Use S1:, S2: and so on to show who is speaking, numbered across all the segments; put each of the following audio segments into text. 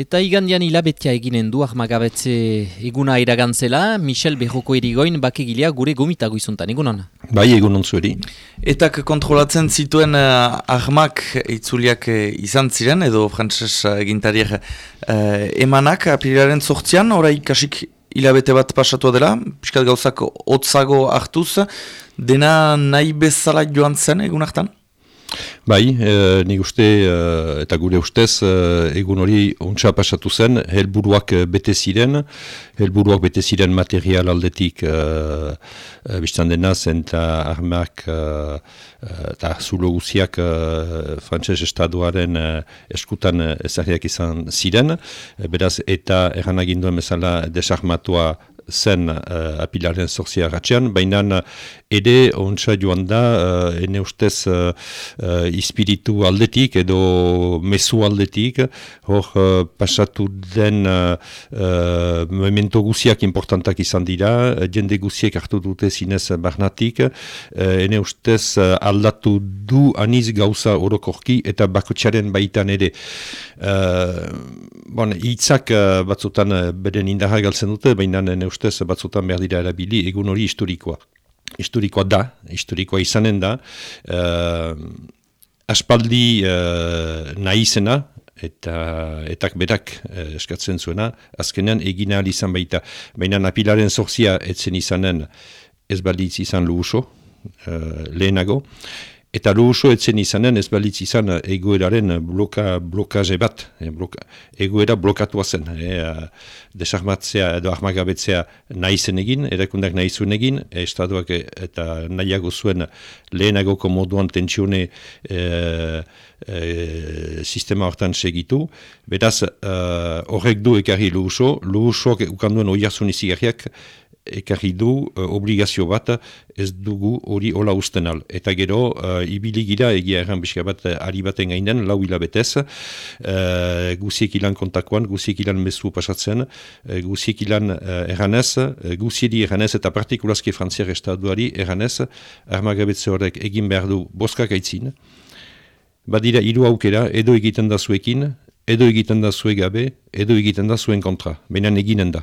S1: Eta igandian hilabetia eginen du ahmagabetze eguna iragantzela, Michel Berroko erigoin bakegilea gure gomitago izuntan, egunon?
S2: Bai, egunon zueri.
S3: Etak kontrolatzen zituen uh, ahmak itzuliak uh, izan ziren, edo frantses uh, egintariak uh, emanak apilaren sortzian, orai kasik hilabete bat pasatua dela, piskat gauzak hotzago hartuz, dena nahi bezala joan zen egun hartan?
S2: Bai, e, nik uste e, eta gure ustez e, egun hori ontsa pasatu zen, helburuak bete ziren, helburuak bete ziren material aldetik e, e, biztan dena zen eta armak eta zulo guziak e, frantses estaduaren e, eskutan ezagriak izan ziren, beraz eta erranaginduen bezala desarmatua zen uh, apilaren zorzia ratxean, baina ere ontsa joan da, uh, ene ustez uh, uh, ispiritu aldetik edo mesu aldetik, hor uh, pasatu den uh, uh, memento guziak importantak izan dira, jende guziek hartu dute zinez barnatik, uh, ene ustez uh, aldatu du aniz gauza orokorki eta bakotxaren baitan ere. Uh, bon, itzak uh, batzutan beren indarra galtzen dute, baina ene ustez batzutan behar dira erabili, egun hori historikoa. Historikoa da, historikoa izanen da, uh, aspaldi uh, nahi zena, eta etak berak uh, eskatzen zuena, azkenean egin ahal izan baita. Baina napilaren zorzia etzen izanen ez balitz izan luhuso, uh, lehenago, Eta luhuso etzen izanen ez balitz izan egoeraren bloka, blokaze bat, e, bloka, egoera blokatua zen. E, desarmatzea edo ahmagabetzea nahi zen egin, erakundak nahi zuen egin, estatuak eta nahiago zuen lehenagoko moduan tentsione e, e, sistema hortan segitu. Beraz, horrek du ekarri luhuso, luhusoak ukanduen oiarzun izigarriak, ekarri du uh, obligazio bat ez dugu hori hola usten al. Eta gero, uh, ibili gira egia erran bizka bat uh, ari baten gainden, lau hilabetez, uh, guziek ilan kontakoan, guziek ilan mesu pasatzen, uh, guziek ilan uh, erranez, uh, guziedi erranez eta partikulazki frantziar estaduari erranez, armagabetze horrek egin behar du boskak aitzin, badira hiru aukera, edo egiten da zuekin, edo egiten da zue gabe, edo egiten da zuen kontra, baina eginen da.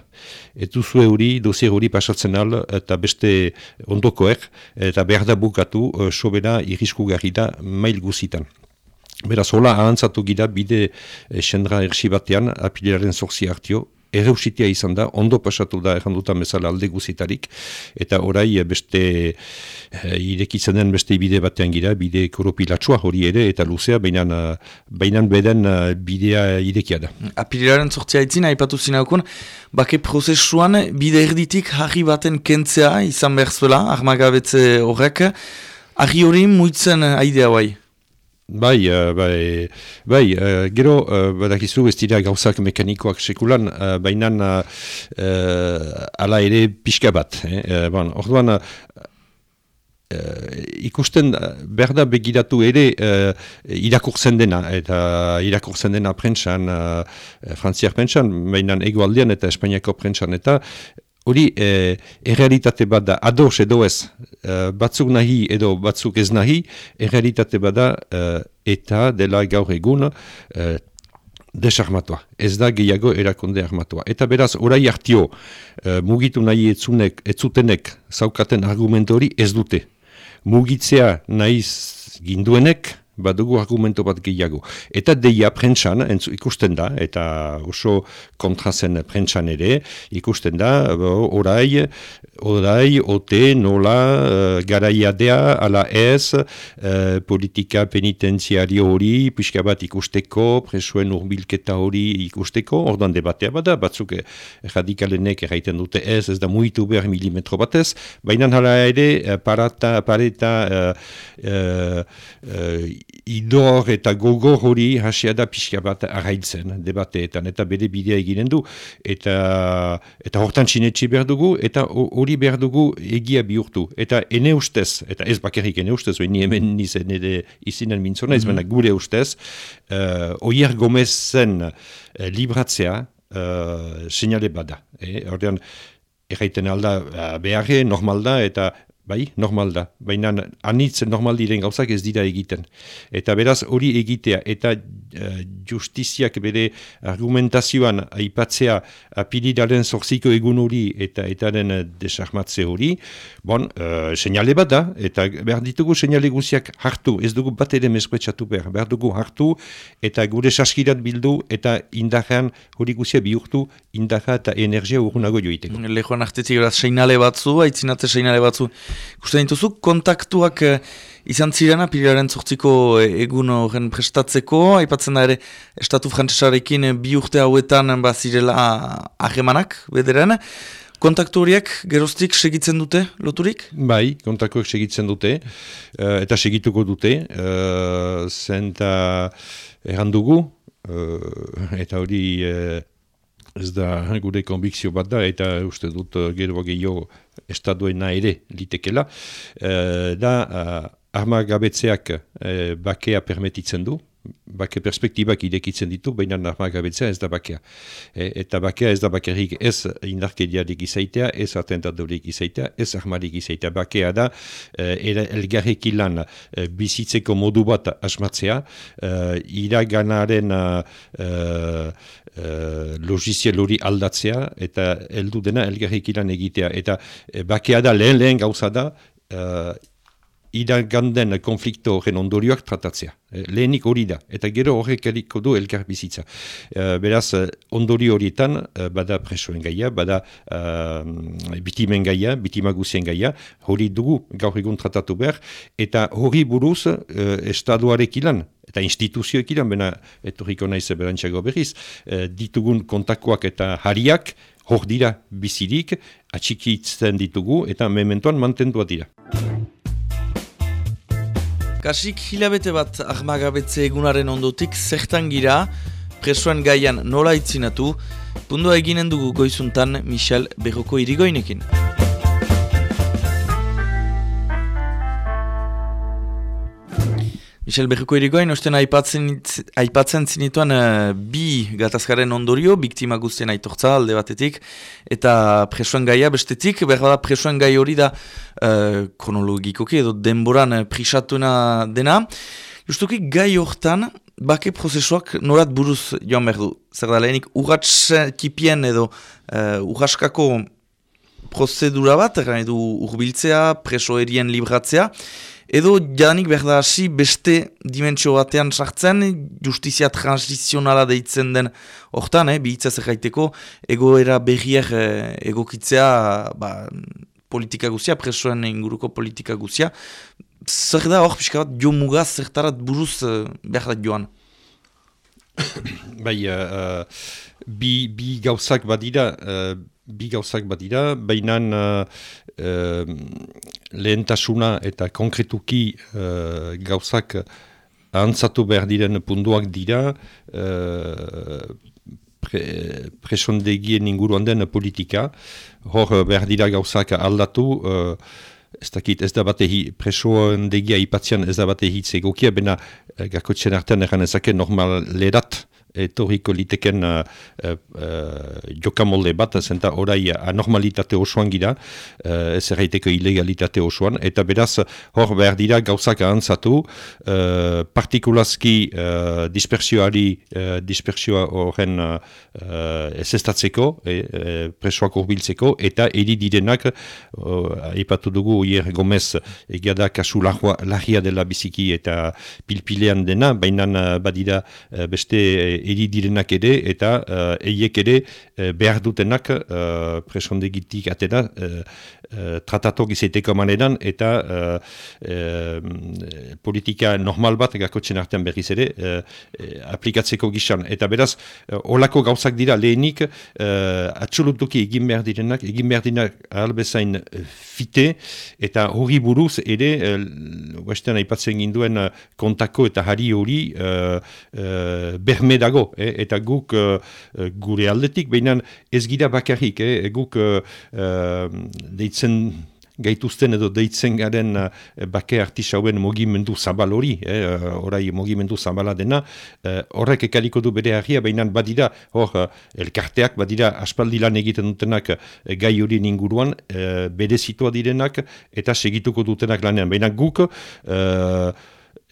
S2: Etu zue hori, dosier hori pasatzen al, eta beste ondokoek, eta behar da bukatu, uh, sobera irrisku garri da mail guzitan. Beraz, hola, ahantzatu gira bide eh, sendra ersi batean, apilaren zorzi hartio, erreusitia izan da, ondo pasatu da errandutan bezala alde guzitarik, eta orai eh, beste e, irekitzen den beste bide batean gira, bide koropilatsua hori ere, eta luzea, bainan, bainan beden bidea irekia da.
S3: Apilaren sortzia itzina, haipatu zinaukun, bake prozesuan bide erditik harri baten kentzea izan behar zuela, armagabetze horrek, harri hori muitzen aidea bai?
S2: Bai, uh, bai, bai uh, gero, uh, badakizu ez dira gauzak mekanikoak sekulan, uh, baina uh, ala ere pixka bat. Eh? Uh, bon, orduan, uh, ikusten berda begiratu ere uh, irakurtzen dena, eta irakurtzen dena prentsan, uh, frantziak prentsan, baina egualdean eta espainiako prentsan, eta hori e, errealitate bat da, ados edo ez, e, batzuk nahi edo batzuk ez nahi, errealitate bat da e, eta dela gaur egun e, desarmatua. Ez da gehiago erakonde armatua. Eta beraz, orai hartio e, mugitu nahi etzunek, etzutenek zaukaten hori ez dute. Mugitzea nahi ginduenek, badugu argumento bat gehiago. Eta deia prentsan, ikusten da, eta oso kontrazen prentsan ere, ikusten da, orai, orai, ote, nola, uh, garaiadea, ala ez, uh, politika penitenziario hori, pixka bat ikusteko, presuen urbilketa hori ikusteko, ordan debatea bada, batzuk radikalenek erraiten dute ez, ez da muitu behar milimetro batez, baina hala ere, parata, pareta, uh, uh, idor eta gogor hori hasia da pixka bat arraitzen debateetan, eta bere bidea eginen du, eta, eta hortan sinetxe behar dugu, eta hori behar dugu egia bihurtu. Eta ene ustez, eta ez bakarrik ene ustez, ni hemen nizen ere izinen mintzona, ez mm gure ustez, uh, oier gomezen uh, libratzea uh, bada. Eh? Ordean, erraiten alda beharre, normal da, eta bai, normal da. Baina anitz normal diren gauzak ez dira egiten. Eta beraz hori egitea eta uh, justiziak bere argumentazioan aipatzea apiridaren zorziko egun hori eta etaren desarmatze hori, bon, uh, seinale bat da, eta behar ditugu seinale guziak hartu, ez dugu bat ere meskuetsatu behar, behar dugu hartu eta gure saskirat bildu eta indajean hori guzia bihurtu indaja eta energia urgunago joiteko.
S3: Lehoan artetik seinale batzu, aitzinatze seinale batzu, Gusten dituzu, kontaktuak eh, izan ziren apilaren zortziko eh, egun horren prestatzeko, aipatzen da ere, estatu frantzesarekin eh, bi urte hauetan bazirela ahemanak, bederen, kontaktu horiek geroztik segitzen dute, loturik?
S2: Bai, kontaktuak segitzen dute, eta segituko dute, uh, zenta errandugu, uh, eta hori... Uh, ez da gure konbikzio bat da, eta uste dut gero gehiago estaduena ere litekela, uh, da uh, arma gabetzeak uh, bakea permetitzen du, bake perspektibak idekitzen ditu, baina arma gabetzea ez da bakea. E, eta bakea ez da bakerik ez indarkediarik izaitea, ez atentadorik izaitea, ez armarik izaitea. Bakea da uh, elgarrik ilan uh, bizitzeko modu bat asmatzea, uh, iraganaren uh, Uh, logiziel hori aldatzea eta heldu dena elgarrik ilan egitea. Eta uh, bakea da lehen lehen gauza da uh, iraganden konflikto horren ondorioak tratatzea. Eh, lehenik hori da, eta gero horrek eriko du elkar bizitza. Uh, beraz, eh, ondori horietan, bada presoen gaia, bada uh, bitimen gaia, bitimagusien gaia, hori dugu gaur egun tratatu behar, eta hori buruz uh, estaduarek ilan, eta instituzioek ilan, bena etorriko naiz berantxago berriz, ditugun kontakoak eta hariak, hor dira bizirik, atxikitzen ditugu, eta mementoan mantendua dira.
S3: Kasik hilabete bat ahmagabetze egunaren ondotik zertan gira, presoen gaian nola itzinatu, pundua eginen dugu goizuntan Michel Berroko irigoinekin. Michel Berruko irigoin, osten aipatzen, aipatzen zinituan uh, bi gatazkaren ondorio, biktima guztien aitortza alde batetik, eta presoen gaia bestetik, behar da presoen gai hori da uh, kronologikoki edo denboran uh, prisatuena dena. Justuki gai hortan, bake prozesuak norat buruz joan behar du. Zer da lehenik, urratx kipien edo uh, urraskako prozedura bat, edo urbiltzea, preso erien libratzea, Edo jadanik behar da hasi beste dimentsio batean sartzen, justizia transizionala deitzen den hortan, eh, bihitza zerraiteko, egoera berriak eh, egokitzea ba, politika guzia, presoen inguruko politika guzia. Zer da hor pixka bat jo mugaz zertarat buruz eh, behar da joan?
S2: bai, uh, bi, bi gauzak badira, uh, bi gauzak badira, baina uh, lehentasuna eta konkretuki uh, gauzak ahantzatu behar diren punduak dira uh, pre, presondegien inguruan den politika. Hor behar dira gauzak aldatu, uh, ez dakit ez da bate hi, presoen degia ipatzean ez da bate hitz egokia, bena gakotzen artean egan ezake normal lerat, etorriko liteken uh, uh, jokamolde bat, zenta orai anormalitate osoan gira, uh, ez erraiteko ilegalitate osoan, eta beraz hor behar dira gauzak ahantzatu, uh, partikulazki uh, dispersioari uh, dispersioa horren uh, ez estatzeko, e, e, presoak urbiltzeko, eta eri direnak, uh, ipatu dugu hier gomez, egia da kasu lahia dela biziki eta pilpilean dena, baina badira beste eri direnak ere eta uh, eiek ere uh, behar dutenak uh, presondegitik atera uh, uh, tratatok izaiteko maneran eta uh, uh, politika normal bat gakotzen artean berriz ere uh, aplikatzeko gizan. Eta beraz, uh, olako gauzak dira lehenik uh, atxolutuki egin behar direnak, egin behar direnak albezain fite eta hori buruz ere uh, aipatzen ginduen uh, kontako eta hari hori uh, uh, berme dago, eh, eta guk uh, gure aldetik, baina ez gira bakarrik, eh, guk uh, deitzen gaituzten edo deitzen garen uh, bake artisauen mogimendu zabal hori, eh, orai mogimendu zabala dena, uh, horrek ekaliko du bere harria, baina badira, hor, elkarteak, badira aspaldi lan egiten dutenak gai hori inguruan, bere zitua direnak, eta segituko dutenak lanean. Baina guk, uh,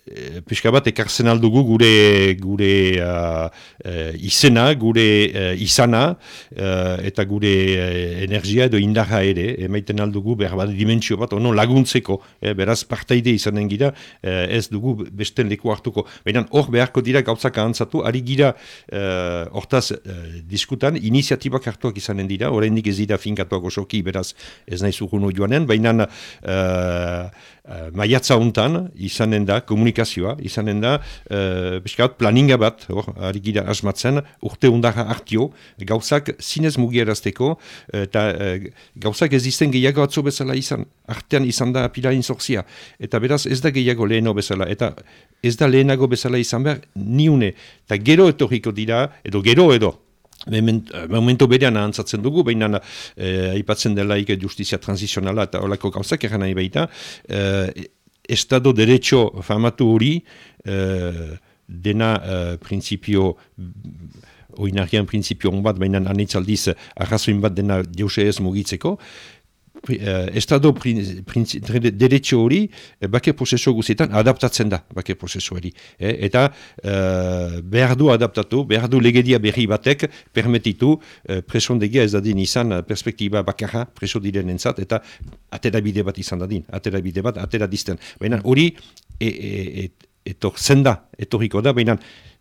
S2: e, pixka bat ekartzen aldugu gure gure uh, izena, gure uh, izana eta gure energia edo indarra ere, emaiten aldugu behar bat dimentsio bat, ono laguntzeko, beraz partaide izanen gira, ez dugu besten leku hartuko. Baina hor beharko dira gauzak ahantzatu, ari gira hortaz diskutan, iniziatibak hartuak izanen dira, oraindik ez dira finkatuak osoki, beraz ez nahi zuhunu joanen, baina uh, maiatza hontan izanen da komunikazioa, izanen da uh, planinga bat, hor, ari gira asmatzen, urte undara hartio, gauzak zinez mugierazteko, eta uh, gauzak ez izten gehiago atzo bezala izan, artean izan da apilain zorzia, eta beraz ez da gehiago leheno bezala, eta ez da lehenago bezala izan behar, niune, eta gero etorriko dira, edo gero edo, Momento berean ahantzatzen dugu, baina eh, aipatzen delaik justizia transizionala eta olako gauzak eran nahi baita. Eh, estado derecho famatu hori eh, dena eh, prinsipio oinarrian prinsipio bat, baina anitzaldiz arrazoin bat dena deuse ez mugitzeko. Uh, estado derecho hori eh, bake prozesu guzietan adaptatzen da bake prozesu hori. Eh, eta uh, behar du adaptatu, behar du legedia berri batek permetitu uh, presondegia ez dadin izan perspektiba bakarra preso diren entzat eta atera bide bat izan dadin, atera bide bat, atera dizten. Baina hori e, e, e, zenda, etorriko da, baina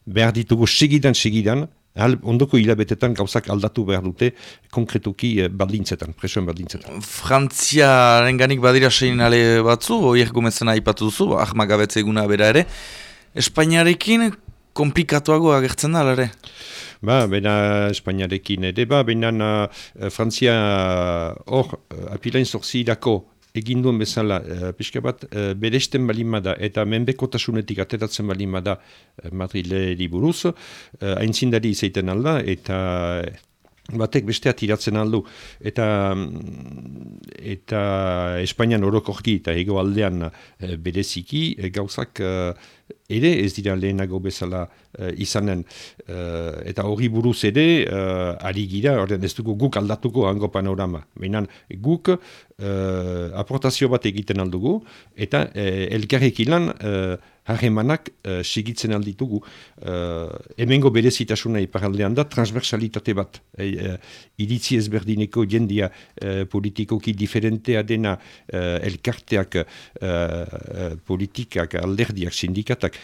S2: behar ditugu segidan, segidan, Hal, ondoko hilabetetan gauzak aldatu behar dute konkretuki eh, baldintzetan, presoen baldintzetan.
S3: Frantziaren ganik badira sein ale batzu, oiek gomezena aipatu duzu, ahmagabetze eguna bera ere. Espainiarekin komplikatuago agertzen da, ere?
S2: Ba, bena Espainiarekin ere, ba, bena uh, Frantzia hor uh, apilain zorzi irako egin duen bezala, uh, pixka bat, uh, beresten balimada eta menbekotasunetik ateratzen balimada uh, Madrile buruz, uh, aintzindari izaiten alda, eta batek bestea tiratzen aldu eta eta Espainian orokorki eta ego aldean bereziki gauzak ere ez dira lehenago bezala izanen eta hori buruz ere ari gira, orden ez dugu guk aldatuko hango panorama. Baina guk aportazio bat egiten aldugu eta elkarrek ilan uh, harremanak uh, sigitzen alditugu. Uh, hemengo berezitasuna iparaldean da transversalitate bat. E, uh, iritzi ezberdineko jendia uh, politikoki diferentea dena uh, elkarteak uh, politikak, alderdiak, sindikatak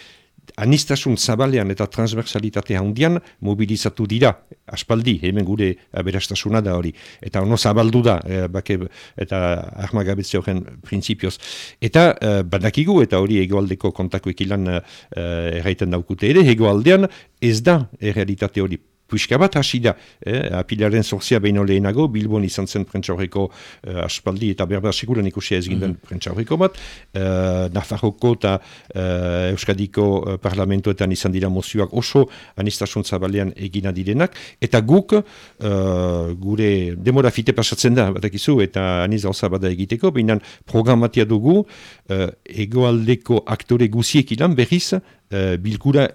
S2: anistasun zabalean eta transversalitate handian mobilizatu dira, aspaldi, hemen gure aberastasuna da hori. Eta ono zabaldu da, e, bake, eta ahmagabetze horren prinsipioz. Eta e, badakigu, eta hori egoaldeko kontako ekilan e, erraiten daukute ere, egoaldean ez da errealitate hori puiska bat hasi da, eh, apilaren zorzia behin lehenago, Bilbon izan zen prentsaurreko eh, aspaldi eta berber sekuran ikusia ez ginden mm bat, eh, Nafarroko eta eh, Euskadiko eh, parlamentoetan izan dira mozioak oso anistasun zabalean egina direnak, eta guk eh, gure demora fite pasatzen da, batakizu, eta aniz gauza bada egiteko, behinan programatia dugu eh, egoaldeko aktore guziek ilan berriz eh, bilkura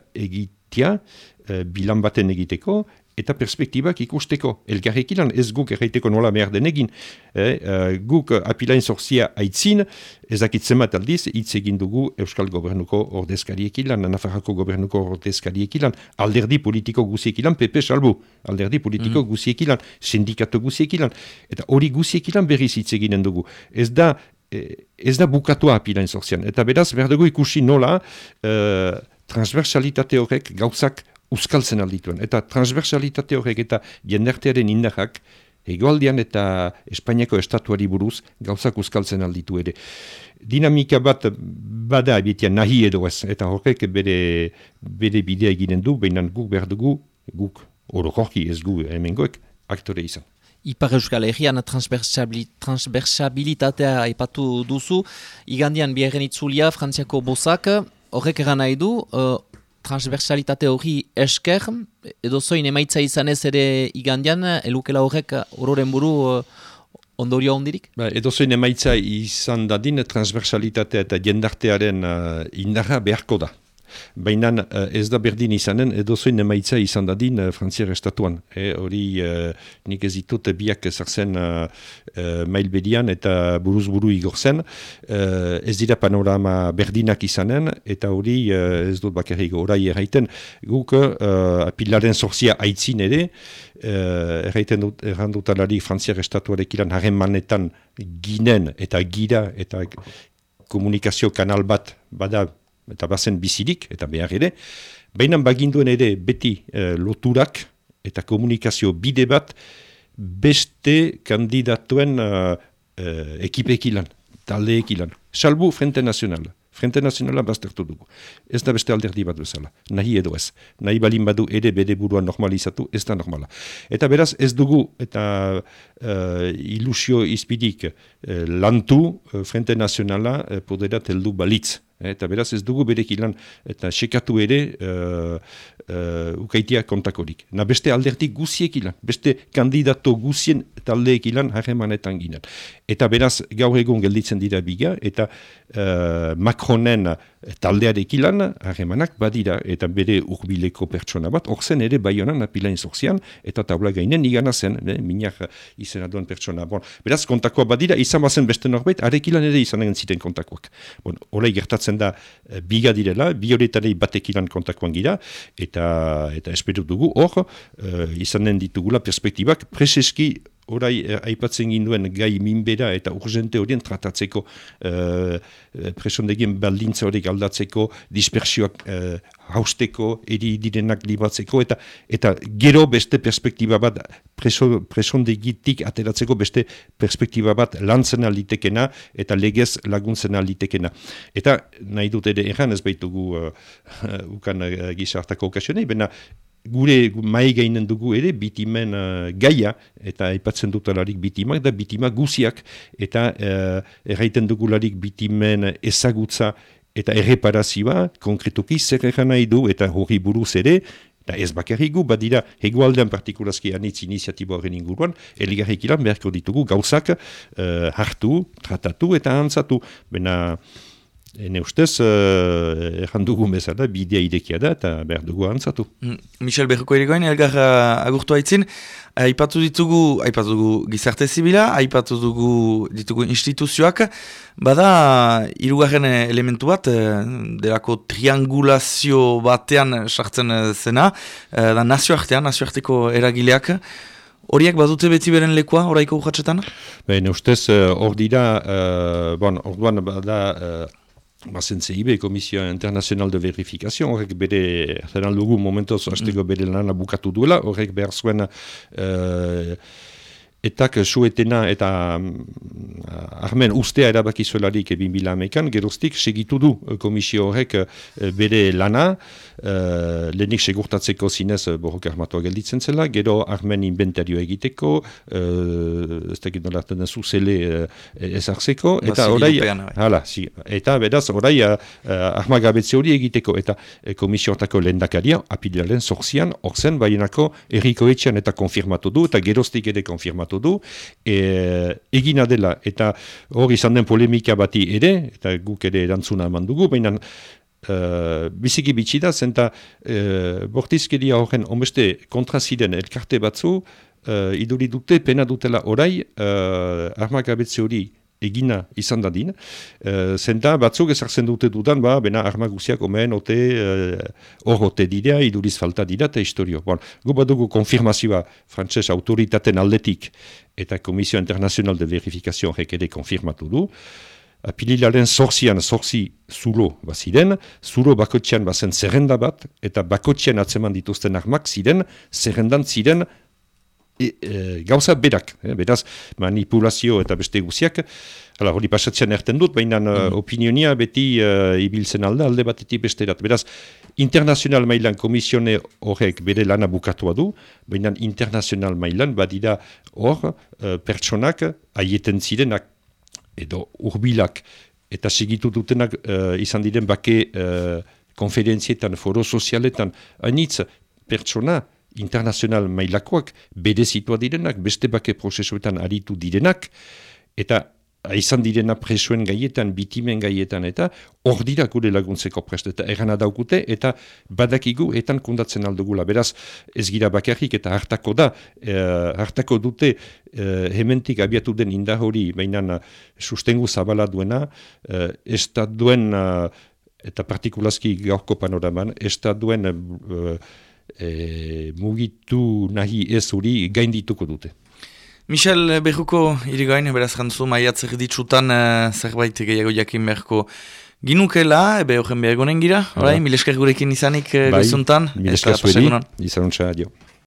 S2: egitea, Eh, bilan baten egiteko, eta perspektibak ikusteko. Elgarrekilan ez guk erraiteko nola behar den egin. Eh, uh, guk apilain zorzia aitzin, ezakitzen bat aldiz, hitz egin dugu Euskal Gobernuko ordezkariekilan, Nafarrako Gobernuko ordezkariekilan, alderdi politiko guziekilan, PP salbu, alderdi politiko mm. guziekilan, sindikato guziekilan, eta hori guziekilan berriz hitz eginen dugu. Ez da, eh, ez da bukatua apilain zorzian. Eta beraz, behar dugu ikusi nola, uh, transversalitate horrek gauzak uzkaltzen aldituen. Eta transversalitate horrek eta jendertearen indarrak, egoaldian eta Espainiako estatuari buruz gauzak uzkaltzen alditu ere. Dinamika bat bada abitian nahi edo ez, eta horrek bere, bere bidea eginen du, baina guk behar dugu, guk orokorki ez gu hemengoek, aktore izan.
S1: Ipar Euskal Herrian transversabilitatea aipatu duzu, igandian biherren itzulia, Frantziako bozak, horrek eran nahi du, uh, transversalitate hori esker, edo zoin emaitza izan ez ere igandian, elukela horrek ororen buru uh, ondorio hondirik?
S2: Ba, edo zoin emaitza izan dadin transversalitatea eta jendartearen uh, indarra beharko da. Baina uh, ez da berdin izanen edo zoin emaitza izan dadin uh, frantziar estatuan. E, hori uh, nik ez ditut biak zartzen uh, uh, mail bedian eta buruz buru igor zen. Uh, ez dira panorama berdinak izanen eta hori ez dut bakarrik orai erraiten. Guk uh, apilaren zorzia aitzin ere, uh, erraiten dut errandutalari frantziar estatuarek ilan harremanetan ginen eta gira eta komunikazio kanal bat bada eta bazen bizirik, eta behar ere, baina baginduen ere beti e, loturak eta komunikazio bide bat beste kandidatuen uh, uh, ekipek ilan, taldeek ilan. Salbu Frente Nazionala. Frente Nazionala baztertu dugu. Ez da beste alderdi bat bezala. Nahi edo ez. Nahi balin badu ere bede burua normalizatu, ez da normala. Eta beraz ez dugu eta uh, ilusio izpidik uh, lantu uh, Frente Nazionala uh, poderat heldu balitz. Eh, eta beraz ez dugu berek ilan eta sekatu ere uh, uh, ukaitia kontakorik. Na beste aldertik guziek ilan, beste kandidato guzien taldeek ilan harremanetan ginen. Eta beraz gaur egun gelditzen dira biga eta uh, Macronen taldearek ilan harremanak badira eta bere urbileko pertsona bat, orzen ere baionan apilain zorzian eta tabla gainen igana zen, eh, minak izena duen pertsona. Bon, beraz kontakoa badira, izan bazen beste norbait, arek ilan ere izan egin ziren kontakoak. Bon, Horai gertatzen da biga direla, bi horretarei batekilan kontakoan gira, eta, eta esperu dugu hor, e, izanen ditugula perspektibak, preseski orai eh, aipatzen ginduen gai minbera eta urgente horien tratatzeko uh, presondegien baldintza horiek aldatzeko, dispersioak uh, hausteko, eri direnak libatzeko, eta eta gero beste perspektiba bat preso, presondegitik ateratzeko beste perspektiba bat lantzen alitekena eta legez laguntzen alitekena. Eta nahi dut ere erran ez baitugu uh, uh, ukan uh, gizartako okasionei, bena gure mai gainen dugu ere bitimen uh, gaia eta aipatzen dutalarik bitimak da bitima guziak eta uh, erraiten dugularik bitimen ezagutza eta erreparazioa konkretuki zer egan nahi du eta hori buruz ere Da ez bakarrik gu, badira, hegoaldean partikulazki anitz iniziatibo horren inguruan, eligarrik ilan beharko ditugu gauzak uh, hartu, tratatu eta antzatu. Bena, Ene ustez, uh, erran dugu bezala, bidea idekia da eta behar dugu antzatu.
S3: Mm, Michel Berruko erigoen, elgar uh, agurtu haitzin, aipatu ditugu, aipatu dugu gizarte zibila, aipatu dugu ditugu instituzioak, bada, irugarren elementu bat, uh, delako triangulazio batean sartzen zena, uh, da nazioartean, nazioarteko eragileak, Horiak badute beti beren lekoa, oraiko urratxetan?
S2: Bene, ustez, hor dira, uh, bon, orduan bada, Bazen CIB, Komisioa Internacional de Verifikazio, horrek bere, zeran lugu momentoz, hasteko bere lana bukatu duela, horrek behar zuen uh, etak suetena eta uh, armen ustea erabaki zuelarik ebin bila amekan, geroztik segitu du komisio horrek bere lana, uh, lehenik segurtatzeko zinez borrok armatua gelditzen zela, gero armen inventario egiteko, uh, ez da gido lartan zuzele uh, ezartzeko, eta orai, hala, si, eta beraz, orai uh, armagabetze hori egiteko, eta uh, komisio hortako lehendakaria, apilaren zorzian, orzen, bainako erriko etxean eta konfirmatu du, eta geroztik ere konfirmatu du, e, egina dela, eta hori izan den polemika bati ere, eta guk ere erantzuna eman dugu, baina uh, biziki bitxida, zenta uh, bortizkeria horren onbeste kontraziren elkarte batzu, uh, iduri dute, pena dutela orai, uh, armakabetze hori egina izan dadin. Uh, zenta batzuk ezartzen dute dudan, ba, bena armaguziak omen ote, hor uh, ote dira, iduriz falta dira, eta historio. Bon, gu badugu konfirmazioa frantses autoritaten aldetik eta Komisio Internacional de Verifikazio horrek ere konfirmatu du. Apililaren zorzian zorzi zulo baziren, zulo bakotxean bazen zerrenda bat, eta bakotxean atzeman dituzten armak ziren, zerrendan ziren e, e, gauza berak, eh, beraz manipulazio eta beste guziak, hala hori pasatzen erten dut, baina mm. opinionia beti uh, ibiltzen alde, alde batetik besterat. Beraz, internazional mailan komisione horrek bere lana bukatua du, baina internazional mailan badira hor uh, pertsonak aieten zirenak edo urbilak eta segitu dutenak izan diren bake uh, konferentzietan, foro sozialetan, hainitz pertsona internazional mailakoak, bere zitua direnak, beste bake prozesuetan aritu direnak, eta izan direna presuen gaietan, bitimen gaietan, eta hor dira gure laguntzeko prest, eta erana daukute, eta badakigu etan kundatzen aldugula. Beraz, ez gira bakarrik eta hartako da, e, hartako dute e, hementik abiatu den indar hori, baina sustengu zabala duena, e, ez da duen, eta partikulazki gaurko panoraman, ez da duen mugitu nahi ez hori gaindituko dute.
S3: Michel Berruko irigain, beraz jantzu, maiatzer ditsutan uh, zerbait gehiago jakin beharko ginukela, ebe horren behar gira, orai, milesker gurekin izanik uh, bai,
S2: gozuntan. Milesker zueri, izanuntza, adio.